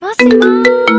もしもーし